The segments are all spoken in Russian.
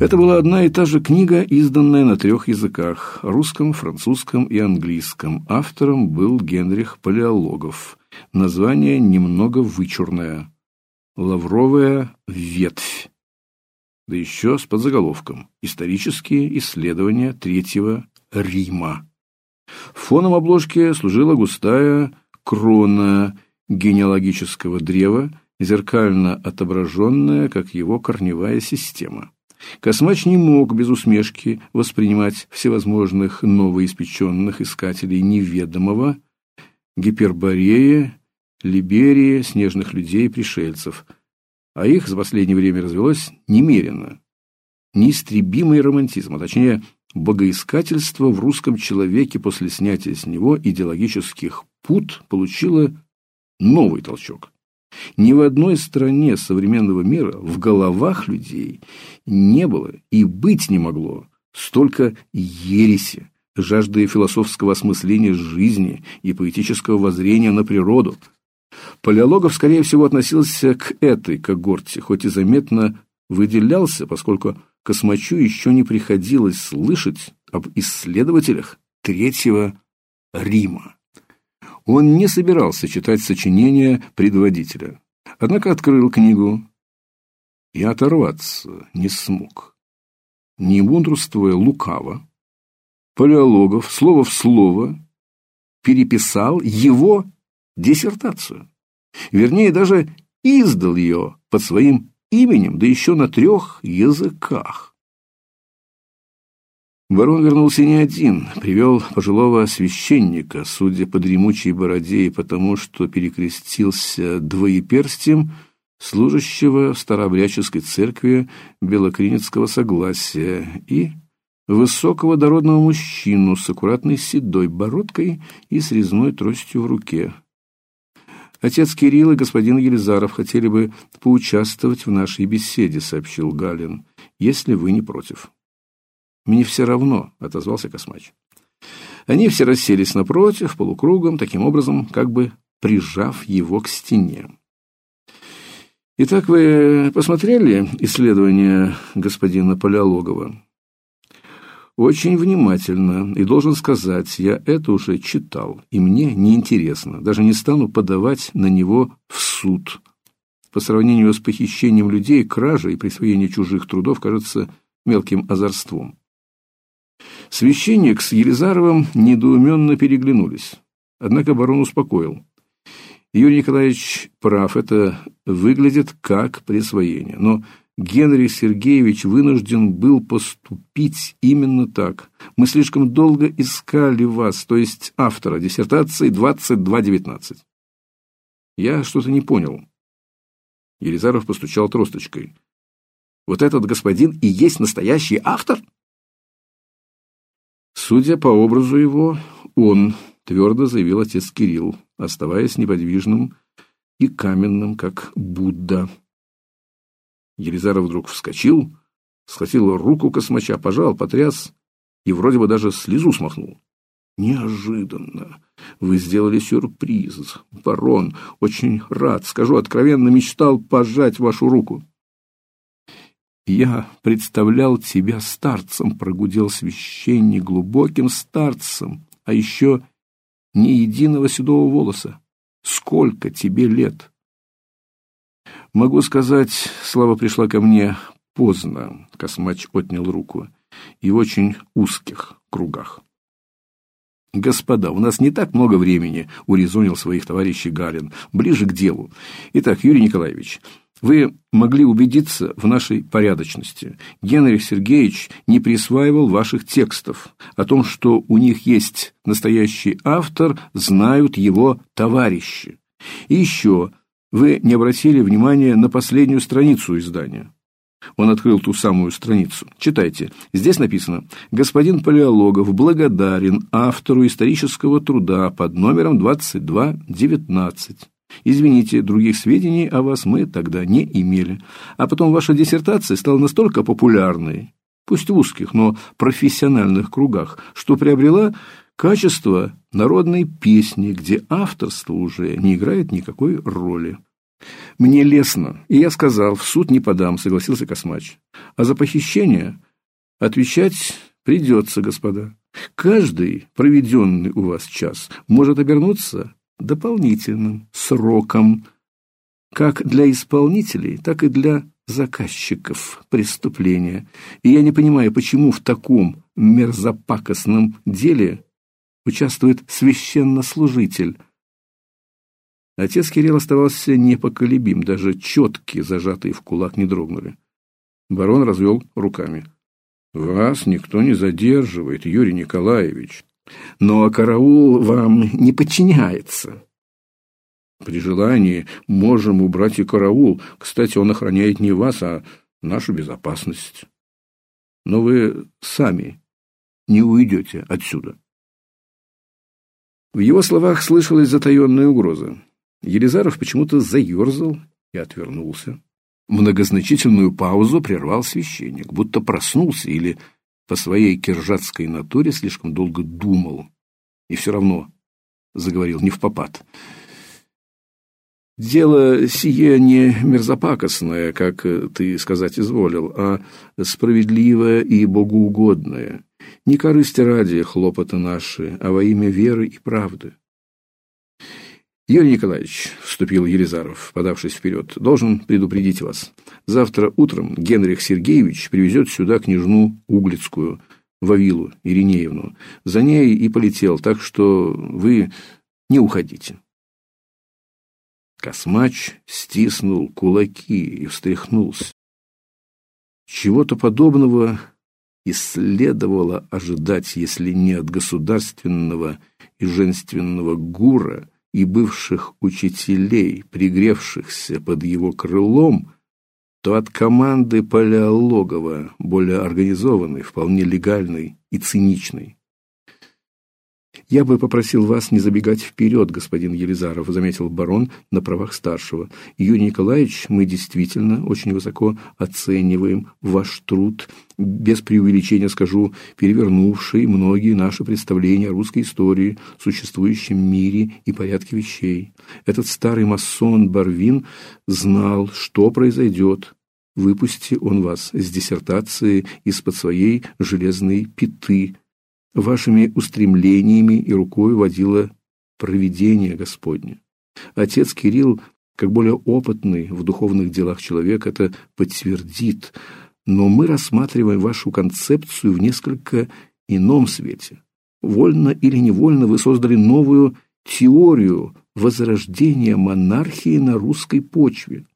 Это была одна и та же книга, изданная на трех языках – русском, французском и английском. Автором был Генрих Палеологов. Название немного вычурное – «Лавровая ветвь». Да еще с подзаголовком «Исторические исследования Третьего Рима». Фоном обложки служила густая крона генеалогического древа, зеркально отображенная, как его корневая система. Космач не мог без усмешки воспринимать всевозможных новоиспеченных искателей неведомого, Гиперборея, Либерии, снежных людей пришельцев, а их за последнее время развелось немерено. Неистребимый романтизм, а точнее богоискательство в русском человеке после снятия с него идеологических пут получило новый толчок. Ни в одной стране современного мира в головах людей не было и быть не могло столько ереси, жажды философского осмысления жизни и поэтического воззрения на природу. Палеологов, скорее всего, относился к этой когорте, хоть и заметно выделялся, поскольку Космачу еще не приходилось слышать об исследователях Третьего Рима. Он не собирался читать сочинения предводителя, однако открыл книгу и оторваться не смог. Не мудрствуя лукаво, Палеологов слово в слово переписал его диссертацию. Вернее, даже издал ее под своим именем, да еще на трех языках. Барон вернулся не один, привел пожилого священника, судя по дремучей бороде и потому, что перекрестился двоеперстием, служащего в старообрядческой церкви Белокринецкого согласия, и высокого дородного мужчину с аккуратной седой бородкой и с резной тростью в руке. Отец Кирилл и господин Елизаров хотели бы поучаствовать в нашей беседе, сообщил Галин, если вы не против. Мне все равно, отозвался Космач. Они все расселись напротив, полукругом, таким образом, как бы прижав его к стене. Итак, вы посмотрели исследование господина Палеологова? Очень внимательно, и должен сказать, я это уже читал, и мне неинтересно, даже не стану подавать на него в суд. По сравнению с похищением людей, кража и присвоение чужих трудов кажется мелким озорством. Священник с Елизаровым недоуменно переглянулись. Однако барон успокоил. Юрий Николаевич прав, это выглядит как присвоение, но Генрий Сергеевич вынужден был поступить именно так. Мы слишком долго искали вас, то есть автора диссертации 2219. Я что-то не понял. Елизаров постучал тросточкой. Вот этот господин и есть настоящий автор? Судя по образу его, он, твердо заявил отец Кирилл, оставаясь неподвижным и каменным, как Будда. Елизаров вдруг вскочил, схватил руку космача, пожал, потряс и вроде бы даже слезу смахнул. Неожиданно. Вы сделали сюрприз. Барон, очень рад, скажу откровенно, мечтал пожать вашу руку. «Я представлял тебя старцем», — прогудел священник, глубоким старцем, а еще ни единого седого волоса. Сколько тебе лет? Могу сказать, слава пришла ко мне поздно, Космач отнял руку, и в очень узких кругах. Господа, у нас не так много времени, урезонил своих товарищей Галин. Ближе к делу. Итак, Юрий Николаевич, вы могли убедиться в нашей порядочности. Генрих Сергеевич не присваивал ваших текстов. О том, что у них есть настоящий автор, знают его товарищи. И еще, вы не обратили внимания на последнюю страницу издания. Он открыл ту самую страницу. Читайте. Здесь написано: господин Палеологов благодарен автору исторического труда под номером 2219. Извините, других сведений о вас мы тогда не имели. А потом ваша диссертация стала настолько популярной, пусть в узких, но профессиональных кругах, что приобрела качество народной песни, где авторство уже не играет никакой роли. Мне лестно, и я сказал, в суд не подам, согласился Космач. А за похищение отвечать придется, господа. Каждый проведенный у вас час может обернуться дополнительным сроком, как для исполнителей, так и для заказчиков преступления. И я не понимаю, почему в таком мерзопакостном деле участвует священнослужитель. Отец Кирилл оставался непоколебим, даже четки, зажатые в кулак, не дрогнули. Барон развел руками. Вас никто не задерживает, Юрий Николаевич. Но караул вам не подчиняется. При желании можем убрать и караул. Кстати, он охраняет не вас, а нашу безопасность. Но вы сами не уйдете отсюда. В его словах слышалась затаенная угроза. Елизаров почему-то заерзал и отвернулся. Многозначительную паузу прервал священник, будто проснулся или по своей киржатской натуре слишком долго думал. И все равно заговорил не в попад. Дело сие не мерзопакостное, как ты сказать изволил, а справедливое и богоугодное. Не корысти ради хлопоты наши, а во имя веры и правды. Юрий Николаевич, вступил Елизаров, подавшись вперед, должен предупредить вас. Завтра утром Генрих Сергеевич привезет сюда княжну Углицкую, Вавилу Иринеевну. За ней и полетел, так что вы не уходите. Космач стиснул кулаки и встряхнулся. Чего-то подобного и следовало ожидать, если не от государственного и женственного гура и бывших учителей, пригревшихся под его крылом, то от команды Палеологова, более организованной, вполне легальной и циничной. Я бы попросил вас не забегать вперед, господин Елизаров, заметил барон на правах старшего. Юрий Николаевич, мы действительно очень высоко оцениваем ваш труд, без преувеличения скажу, перевернувший многие наши представления о русской истории, существующем мире и порядке вещей. Этот старый масон Барвин знал, что произойдет, выпусти он вас с диссертации из-под своей железной пяты, вашими устремлениями и рукой водило провидение Господне. Отец Кирилл, как более опытный в духовных делах человек, это подтвердит, но мы рассматриваем вашу концепцию в несколько ином свете. Вольно или невольно вы создали новую теорию возрождения монархии на русской почве.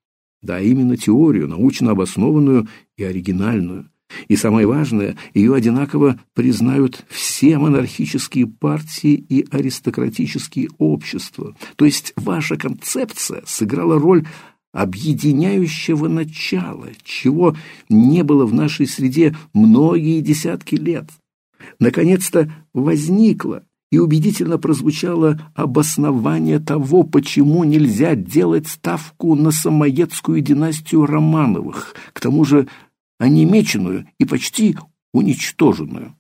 Да, именно теорию, научно обоснованную и оригинальную. И самое важное, ее одинаково признают все монархические партии и аристократические общества. То есть ваша концепция сыграла роль объединяющего начала, чего не было в нашей среде многие десятки лет. Наконец-то возникло и убедительно прозвучало обоснование того, почему нельзя делать ставку на самоедскую династию Романовых, к тому же онемеченную и почти уничтоженную.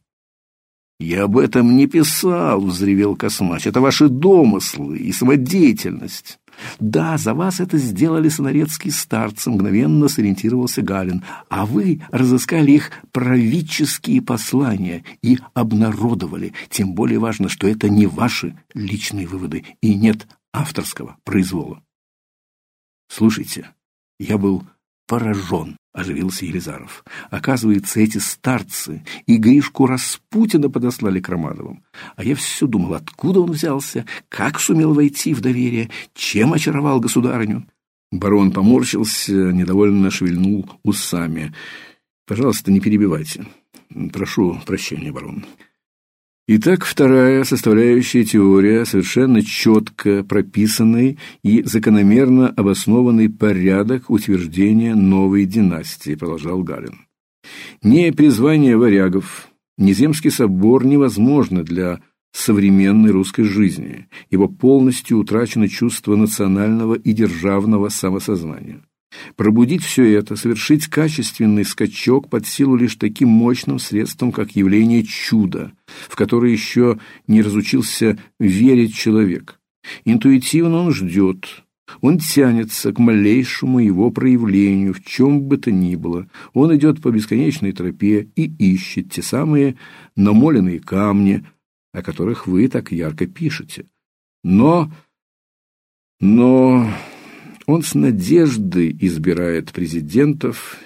«Я об этом не писал», — взревел Космач. «Это ваши домыслы и самодеятельность». «Да, за вас это сделали сонарецкие старцы», — мгновенно сориентировался Галин. «А вы разыскали их правительские послания и обнародовали. Тем более важно, что это не ваши личные выводы и нет авторского произвола». «Слушайте, я был поражен оживился Елизаров. Оказывается, эти старцы и Гришку Распутина подослали к Романовым. А я все думал, откуда он взялся, как сумел войти в доверие, чем очаровал государыню. Барон поморщился, недовольно шевельнул усами. Пожалуйста, не перебивайте. Прошу прощения, барон. Итак, вторая составляющая теория совершенно четко прописанный и закономерно обоснованный порядок утверждения новой династии, продолжал Галин. Не призвание варягов, ни земский собор невозможно для современной русской жизни, ибо полностью утрачено чувство национального и державного самосознания. Пробудить все это, совершить качественный скачок под силу лишь таким мощным средством, как явление чуда, в которое еще не разучился верить человек. Интуитивно он ждет, Он тянется к малейшему его проявлению, в чем бы то ни было. Он идет по бесконечной тропе и ищет те самые намоленные камни, о которых вы так ярко пишете. Но... но... Он с надеждой избирает президентов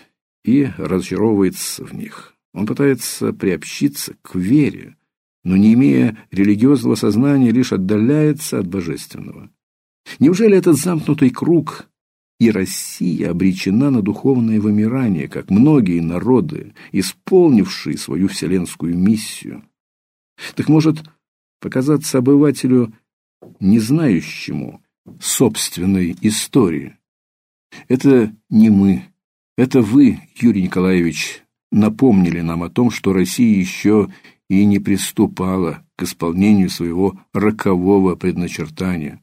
и разочаровывается в них. Он пытается приобщиться к вере, но не имея религиозного сознания, лишь отдаляется от божественного. Неужели этот замкнутый круг и Россия обречена на духовное вымирание, как многие народы, исполнившие свою вселенскую миссию? Так может показаться обывателю, не знающему собственной истории. Это не мы, это вы, Юрий Николаевич, напомнили нам о том, что Россия еще и не приступала к исполнению своего рокового предначертания.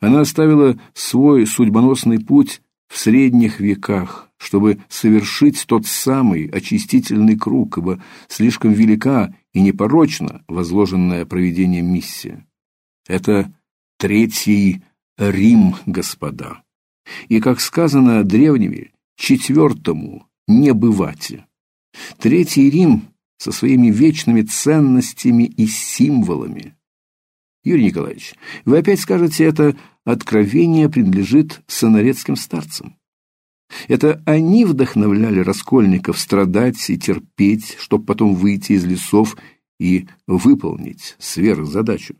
Она оставила свой судьбоносный путь в средних веках, чтобы совершить тот самый очистительный круг, ибо слишком велика и непорочна возложенная проведением миссия. Это третий Рим, господа. И, как сказано древними, четвертому не бывати. Третий Рим со своими вечными ценностями и символами. Юрий Николаевич, вы опять скажете, это откровение принадлежит сонарецким старцам. Это они вдохновляли раскольников страдать и терпеть, чтобы потом выйти из лесов и выполнить сверхзадачу.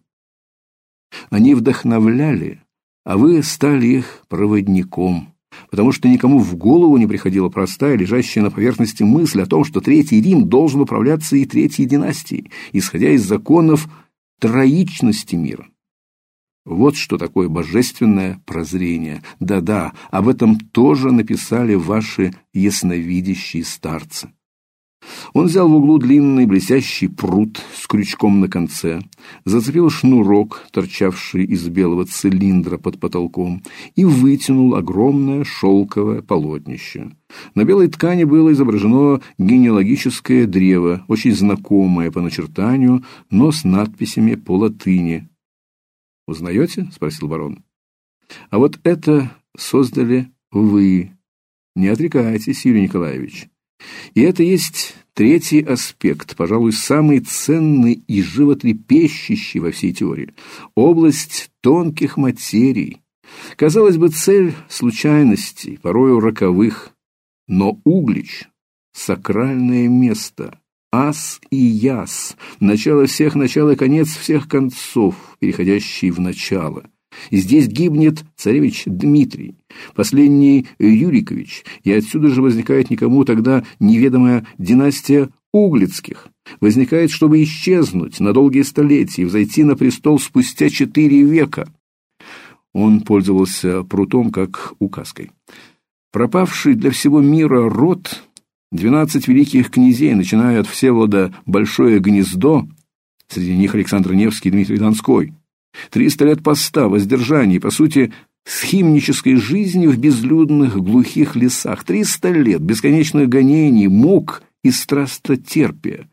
Они вдохновляли, а вы стали их проводником, потому что никому в голову не приходила простая, лежащая на поверхности мысль о том, что Третий Рим должен управляться и Третьей династией, исходя из законов троичности мира. Вот что такое божественное прозрение. Да-да, об этом тоже написали ваши ясновидящие старцы. Он взял в углу длинный блестящий прут с крючком на конце, зацепил шнурок, торчавший из белого цилиндра под потолком, и вытянул огромное шелковое полотнище. На белой ткани было изображено генеалогическое древо, очень знакомое по начертанию, но с надписями по латыни. «Узнаете?» — спросил барон. «А вот это создали вы. Не отрекайтесь, Юрий Николаевич». И это есть третий аспект, пожалуй, самый ценный и животрепещущий во всей теории область тонких материй. Казалось бы, цель случайностей, порою роковых, но Углич сакральное место, ас и яс, начало всех начал и конец всех концов, переходящий в начало. Здесь гибнет царевич Дмитрий, последний Юрикович, и отсюда же возникает никому тогда неведомая династия Углицких. Возникает, чтобы исчезнуть на долгие столетия и взойти на престол спустя четыре века. Он пользовался прутом как указкой. Пропавший для всего мира род, двенадцать великих князей, начиная от Всеволода Большое гнездо, среди них Александр Невский и Дмитрий Донской, Триста лет поста, воздержания, по сути, схимнической жизни в безлюдных глухих лесах. Триста лет бесконечных гонений, мук и страстотерпия.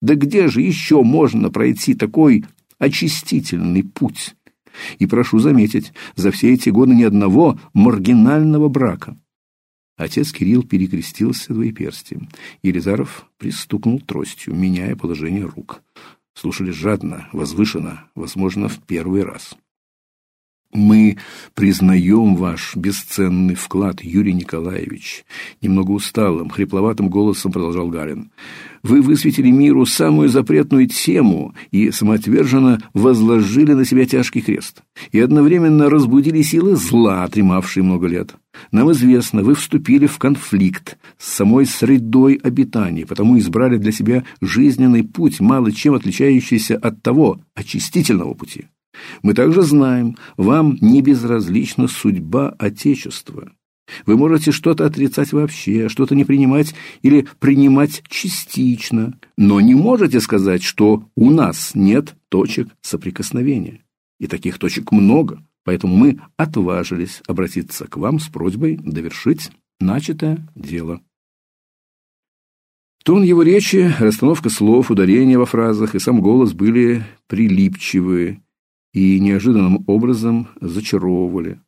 Да где же еще можно пройти такой очистительный путь? И прошу заметить, за все эти годы ни одного маргинального брака. Отец Кирилл перекрестился двоеперстием. Елизаров пристукнул тростью, меняя положение рук слушали жадно, возвышенно, возможно, в первый раз. Мы признаем ваш бесценный вклад, Юрий Николаевич, немного усталым, хрипловатым голосом продолжал Гарин. Вы высветили миру самую запретную тему и самоотверженно возложили на себя тяжкий крест, и одновременно разбудили силы зла, дремавшие много лет. Нам известно, вы вступили в конфликт с самой средой обитания, потому избрали для себя жизненный путь, мало чем отличающийся от того очистительного пути. Мы также знаем, вам не безразлична судьба Отечества. Вы можете что-то отрицать вообще, что-то не принимать или принимать частично, но не можете сказать, что у нас нет точек соприкосновения. И таких точек много, поэтому мы отважились обратиться к вам с просьбой довершить начатое дело. Тон его речи, расстановка слов, ударения во фразах и сам голос были прилипчивые, и неожиданным образом зачаровывали.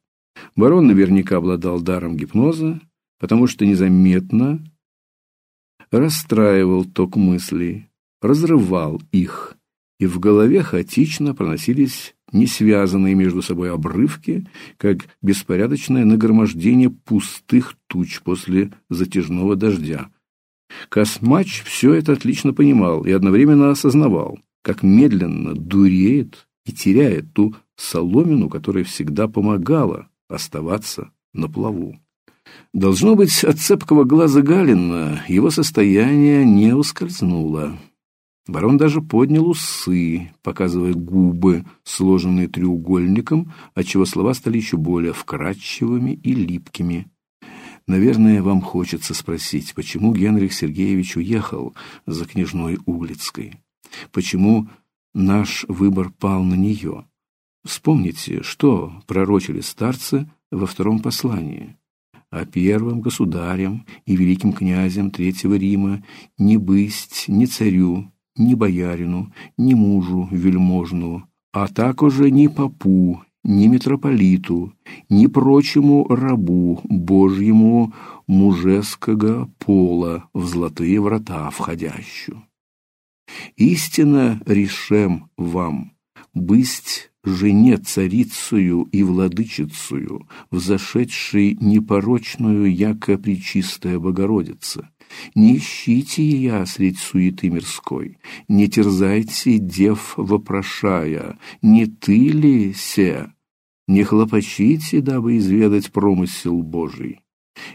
Барон наверняка обладал даром гипноза, потому что незаметно расстраивал ток мыслей, разрывал их, и в голове хаотично проносились несвязанные между собой обрывки, как беспорядочное нагромождение пустых туч после затяжного дождя. Космач все это отлично понимал и одновременно осознавал, как медленно дуреет и теряет ту соломину, которая всегда помогала оставаться на плаву. Должно быть, от цепкого глаза Галина его состояние не ускользнуло. Барон даже поднял усы, показывая губы, сложенные треугольником, отчего слова стали еще более вкрадчивыми и липкими. Наверное, вам хочется спросить, почему Генрих Сергеевич уехал за княжной Углицкой? Почему наш выбор пал на нее? Вспомните, что пророчили старцы во втором послании о первом государем и великим князем Третьего Рима не бысть ни царю, ни боярину, ни мужу вельможному, а также ни попу, ни митрополиту, ни прочему рабу Божьему мужеского пола в золотые врата входящую. Истинно решем вам, бысть жене царицею и владычицею, взошедшей непорочную, яко пречистая Богородица. Не ищите ее средь суеты мирской, не терзайте дев вопрошая, не ты ли се, не хлопочите, дабы изведать промысел Божий.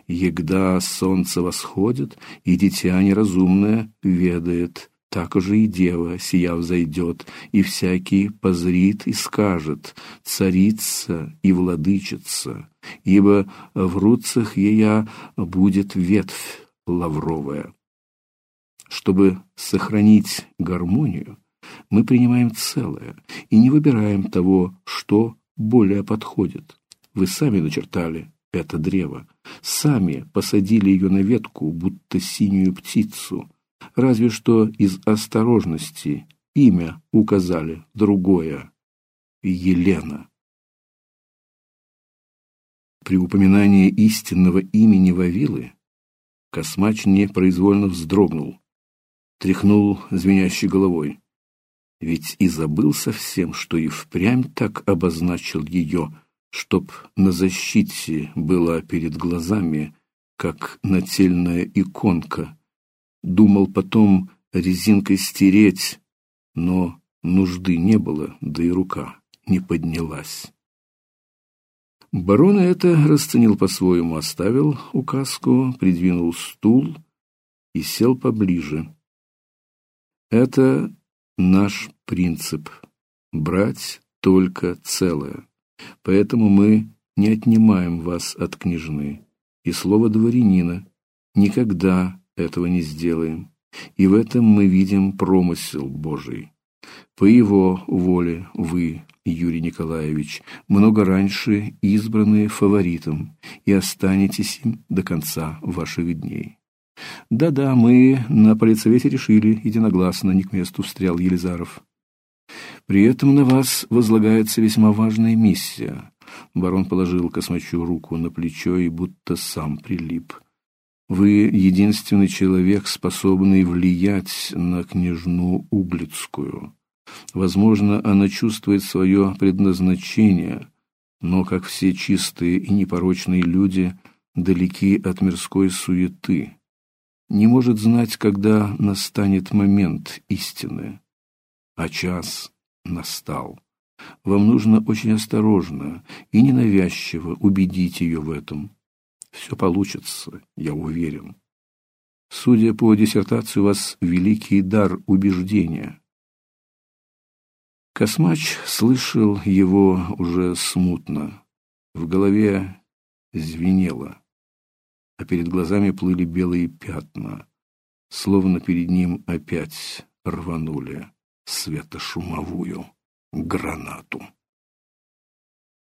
Егда солнце восходит, и дитя неразумное ведает, так уже и дева сия взойдет, и всякий позрит и скажет, царица и владычица, ибо в руцах ея будет ветвь лавровая. Чтобы сохранить гармонию, мы принимаем целое и не выбираем того, что более подходит. Вы сами начертали это древо, сами посадили ее на ветку, будто синюю птицу, разве что из осторожности имя указали другое — Елена. При упоминании истинного имени Вавилы Космач непроизвольно вздрогнул, тряхнул звенящей головой. Ведь и забыл совсем, что и впрямь так обозначил ее, чтоб на защите была перед глазами, как нательная иконка, Думал потом резинкой стереть, но нужды не было, да и рука не поднялась. Барон это расценил по-своему, оставил указку, придвинул стул и сел поближе. Это наш принцип — брать только целое. Поэтому мы не отнимаем вас от княжны. И слово дворянина никогда этого не сделаем. И в этом мы видим промысел Божий. По его воле вы, Юрий Николаевич, много раньше избраны фаворитом и останетесь им до конца ваших дней. Да-да, мы на полицевете решили единогласно, не к месту встрял Елизаров. При этом на вас возлагается весьма важная миссия. Барон положил космачу руку на плечо и будто сам прилип. Вы единственный человек, способный влиять на княжну Углицкую. Возможно, она чувствует свое предназначение, но, как все чистые и непорочные люди, далеки от мирской суеты. Не может знать, когда настанет момент истины. А час настал. Вам нужно очень осторожно и ненавязчиво убедить ее в этом. Все получится, я уверен. Судя по диссертации, у вас великий дар убеждения. Космач слышал его уже смутно. В голове звенело, а перед глазами плыли белые пятна, словно перед ним опять рванули светошумовую гранату.